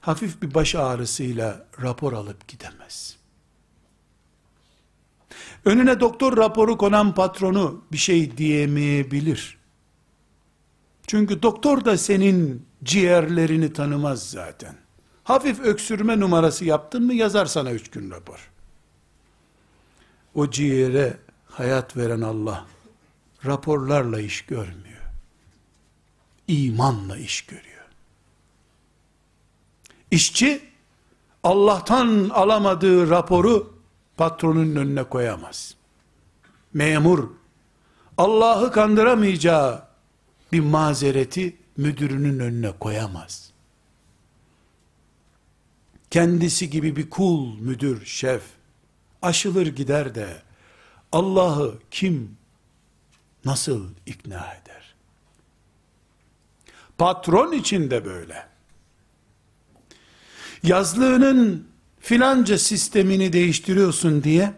hafif bir baş ağrısıyla rapor alıp gidemez. Önüne doktor raporu konan patronu bir şey diyemeyebilir. Çünkü doktor da senin ciğerlerini tanımaz zaten. Hafif öksürme numarası yaptın mı yazar sana üç gün rapor. O ciğere hayat veren Allah raporlarla iş görmüyor. İmanla iş görüyor. İşçi Allah'tan alamadığı raporu patronun önüne koyamaz. Memur Allah'ı kandıramayacağı bir mazereti müdürünün önüne koyamaz. Kendisi gibi bir kul müdür, şef aşılır gider de Allah'ı kim nasıl ikna eder? Patron için de böyle. Yazlığının filanca sistemini değiştiriyorsun diye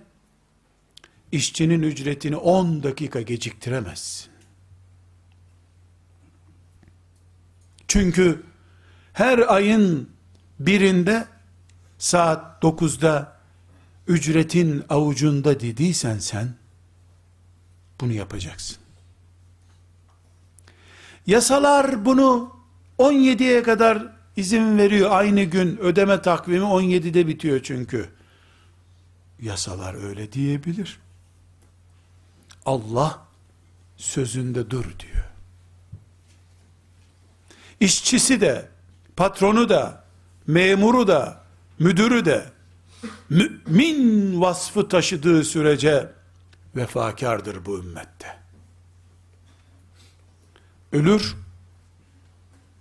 işçinin ücretini 10 dakika geciktiremezsin. Çünkü her ayın birinde saat 9'da ücretin avucunda dediysen sen bunu yapacaksın. Yasalar bunu 17'ye kadar izin veriyor. Aynı gün ödeme takvimi 17'de bitiyor çünkü. Yasalar öyle diyebilir. Allah sözünde dur diyor. İşçisi de, patronu da, memuru da, müdürü de, mümin vasfı taşıdığı sürece vefakardır bu ümmette. Ölür,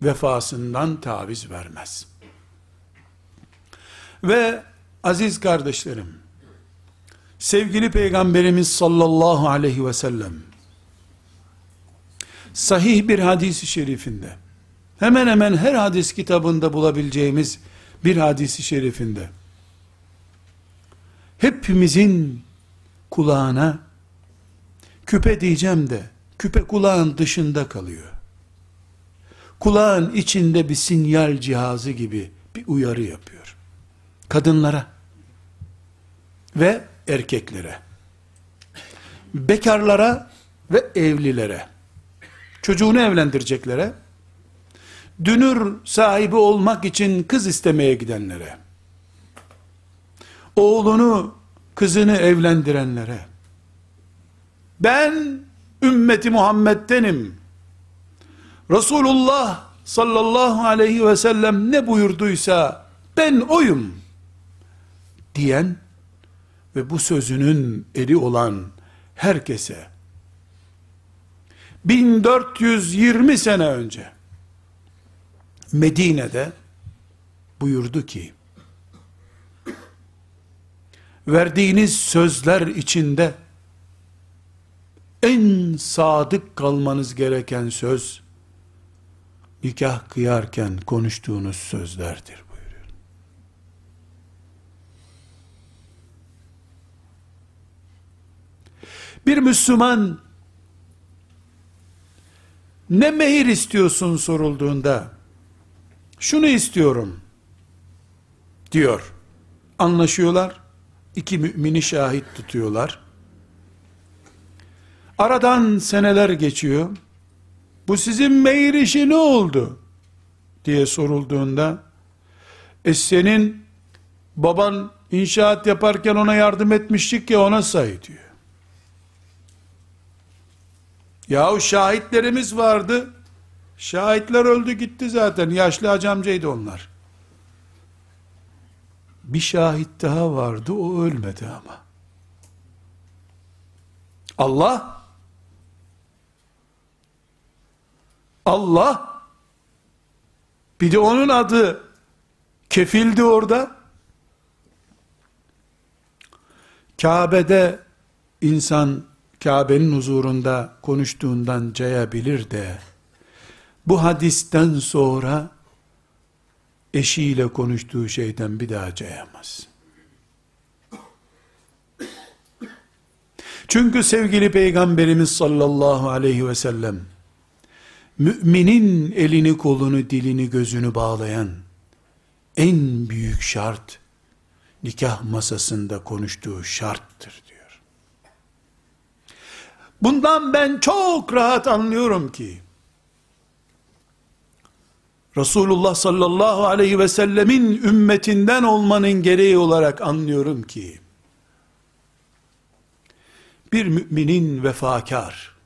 vefasından taviz vermez. Ve aziz kardeşlerim, sevgili Peygamberimiz sallallahu aleyhi ve sellem, sahih bir hadisi şerifinde, hemen hemen her hadis kitabında bulabileceğimiz bir hadisi şerifinde, hepimizin kulağına, küpe diyeceğim de, küpe kulağın dışında kalıyor kulağın içinde bir sinyal cihazı gibi bir uyarı yapıyor. Kadınlara ve erkeklere, bekarlara ve evlilere, çocuğunu evlendireceklere, dünür sahibi olmak için kız istemeye gidenlere, oğlunu, kızını evlendirenlere, ben ümmeti Muhammed'denim, Resulullah sallallahu aleyhi ve sellem ne buyurduysa ben oyum diyen ve bu sözünün eri olan herkese 1420 sene önce Medine'de buyurdu ki verdiğiniz sözler içinde en sadık kalmanız gereken söz nikah kıyarken konuştuğunuz sözlerdir buyuruyor. Bir Müslüman ne mehir istiyorsun sorulduğunda şunu istiyorum diyor. Anlaşıyorlar. İki mümini şahit tutuyorlar. Aradan seneler geçiyor bu sizin meyir işi ne oldu? diye sorulduğunda, e senin baban inşaat yaparken ona yardım etmiştik ya ona say diyor. Yahu şahitlerimiz vardı. Şahitler öldü gitti zaten. Yaşlı hacamcaydı onlar. Bir şahit daha vardı. O ölmedi ama. Allah Allah bir de onun adı kefildi orada. Kabe'de insan Kabe'nin huzurunda konuştuğundan cayabilir de bu hadisten sonra eşiyle konuştuğu şeyden bir daha cayamaz. Çünkü sevgili Peygamberimiz sallallahu aleyhi ve sellem müminin elini kolunu dilini gözünü bağlayan en büyük şart nikah masasında konuştuğu şarttır diyor. Bundan ben çok rahat anlıyorum ki Resulullah sallallahu aleyhi ve sellemin ümmetinden olmanın gereği olarak anlıyorum ki bir müminin vefakar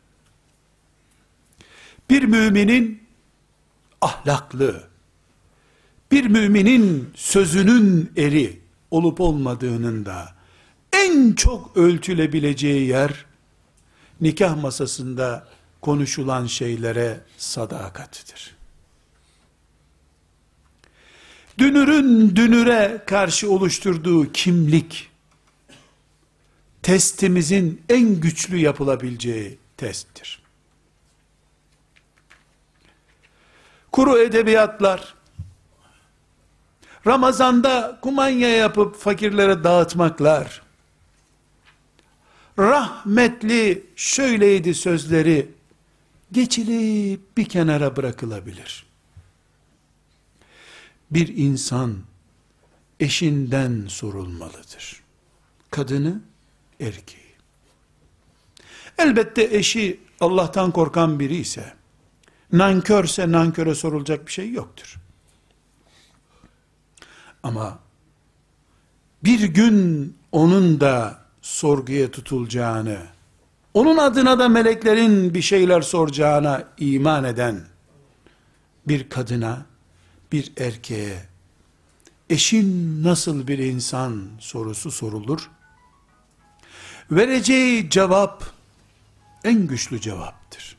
bir müminin ahlaklı bir müminin sözünün eri olup olmadığının da en çok ölçülebileceği yer nikah masasında konuşulan şeylere sadakatidir. Dünürün dünüre karşı oluşturduğu kimlik testimizin en güçlü yapılabileceği testtir. Kuru edebiyatlar, Ramazanda kumanya yapıp fakirlere dağıtmaklar, rahmetli şöyleydi sözleri, geçilip bir kenara bırakılabilir. Bir insan, eşinden sorulmalıdır. Kadını, erkeği. Elbette eşi Allah'tan korkan biri ise, nankörse nanköre sorulacak bir şey yoktur. Ama bir gün onun da sorguya tutulacağını, onun adına da meleklerin bir şeyler soracağına iman eden bir kadına, bir erkeğe, eşin nasıl bir insan sorusu sorulur. Vereceği cevap en güçlü cevaptır.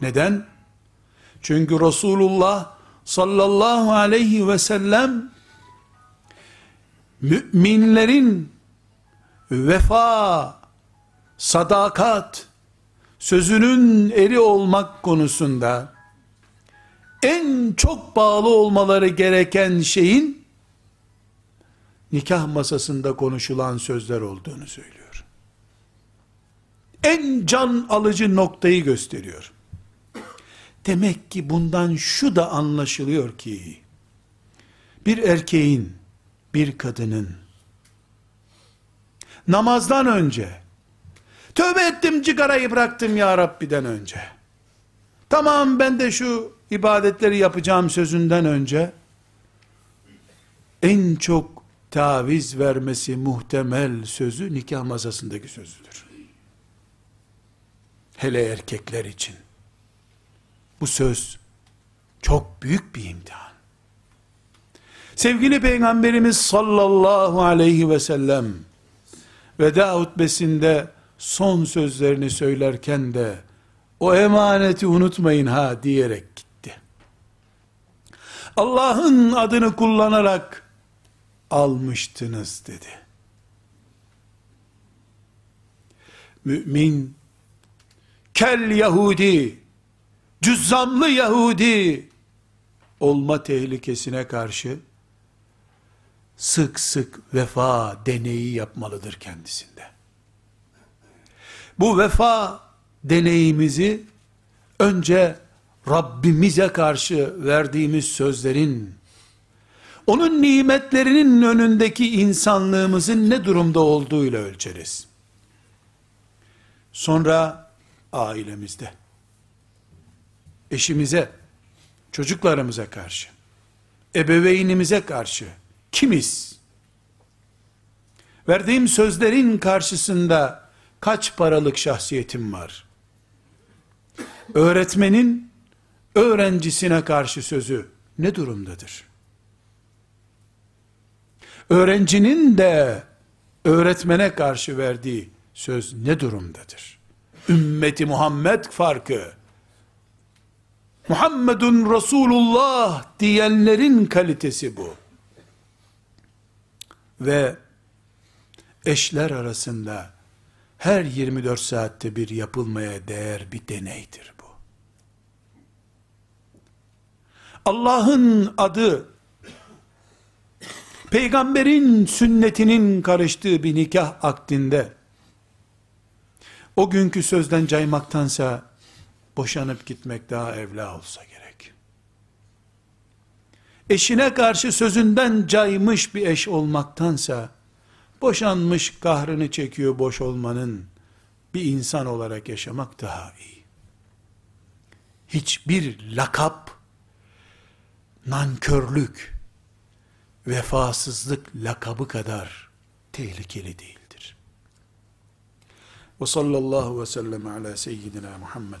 Neden? Çünkü Resulullah sallallahu aleyhi ve sellem müminlerin vefa, sadakat, sözünün eri olmak konusunda en çok bağlı olmaları gereken şeyin nikah masasında konuşulan sözler olduğunu söylüyor. En can alıcı noktayı gösteriyor. Demek ki bundan şu da anlaşılıyor ki bir erkeğin bir kadının namazdan önce tövbe ettim cigarayı bıraktım ya Rabbi'den önce tamam ben de şu ibadetleri yapacağım sözünden önce en çok taviz vermesi muhtemel sözü nikah masasındaki sözüdür. Hele erkekler için. Bu söz çok büyük bir imtihan. Sevgili Peygamberimiz sallallahu aleyhi ve sellem veda hutbesinde son sözlerini söylerken de o emaneti unutmayın ha diyerek gitti. Allah'ın adını kullanarak almıştınız dedi. Mümin kel Yahudi cüzzamlı Yahudi olma tehlikesine karşı sık sık vefa deneyi yapmalıdır kendisinde. Bu vefa deneyimizi önce Rabbimize karşı verdiğimiz sözlerin, onun nimetlerinin önündeki insanlığımızın ne durumda olduğuyla ölçeriz. Sonra ailemizde, eşimize, çocuklarımıza karşı, ebeveynimize karşı, kimiz? Verdiğim sözlerin karşısında kaç paralık şahsiyetim var? Öğretmenin öğrencisine karşı sözü ne durumdadır? Öğrencinin de öğretmene karşı verdiği söz ne durumdadır? Ümmeti Muhammed farkı, Muhammedun Resulullah diyenlerin kalitesi bu ve eşler arasında her 24 saatte bir yapılmaya değer bir deneydir bu. Allah'ın adı, peygamberin sünnetinin karıştığı bir nikah akdinde, o günkü sözden caymaktansa, boşanıp gitmek daha evla olsa gerek. Eşine karşı sözünden caymış bir eş olmaktansa, boşanmış kahrını çekiyor boş olmanın, bir insan olarak yaşamak daha iyi. Hiçbir lakap, nankörlük, vefasızlık lakabı kadar tehlikeli değildir. Ve sallallahu ve sellem ala seyyidina Muhammed